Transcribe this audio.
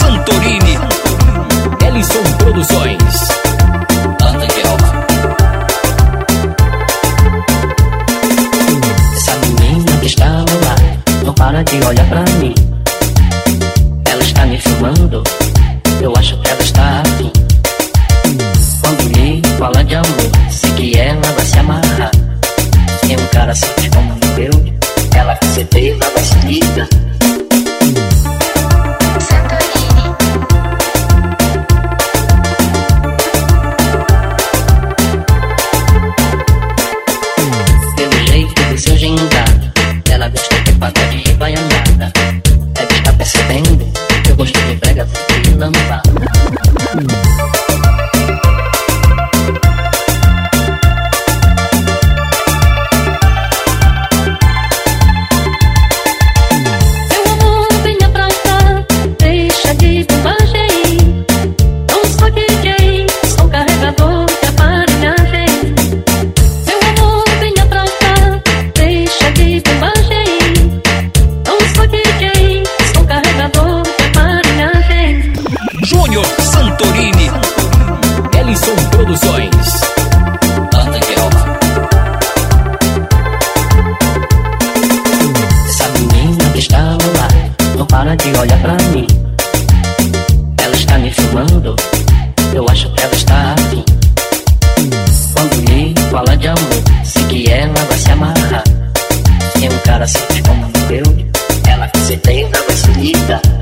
Santorini, Ellison Produções. Anda de rouba. Essa menina que estava lá não para de olhar pra mim. Ela está me filmando, eu acho que ela está aqui. Quando me fala de amor, sei que ela vai se amarrar. Tem um cara assim Vamos lá. para de olhar pra mim. Ela está me filmando, eu acho que ela está afim. Quando me fala de amor, sei que ela vai se amarrar. Tem um cara simples como eu, ela com certeza vai se lida.